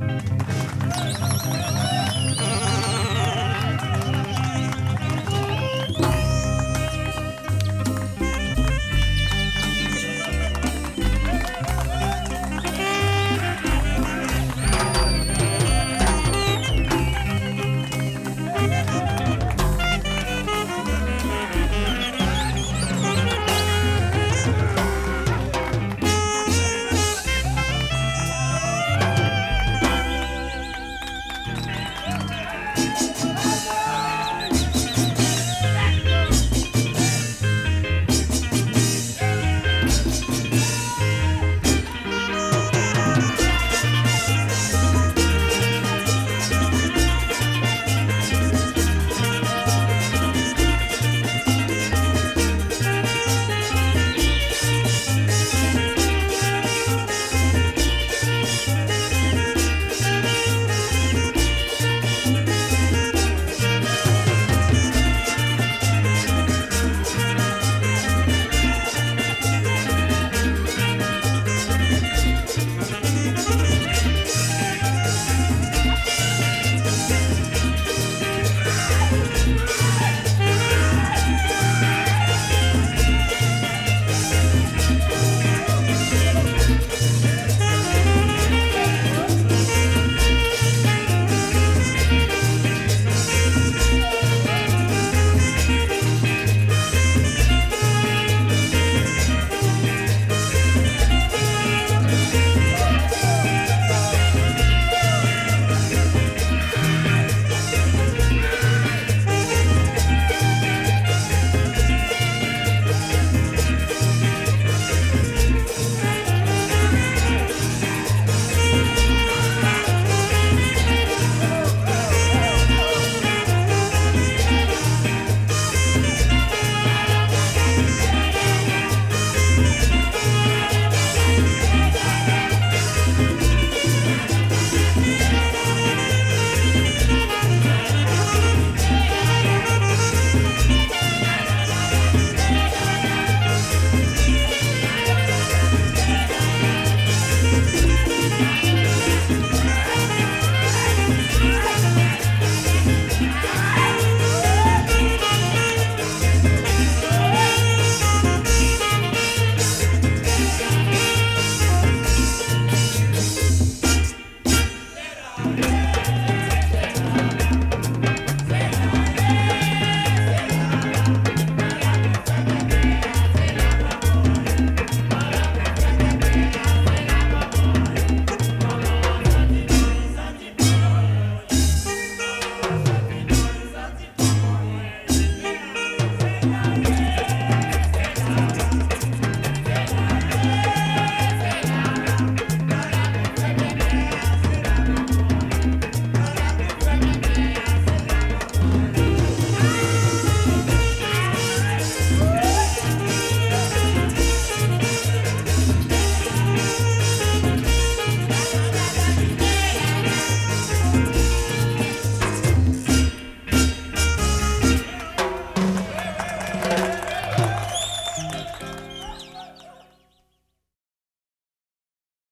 you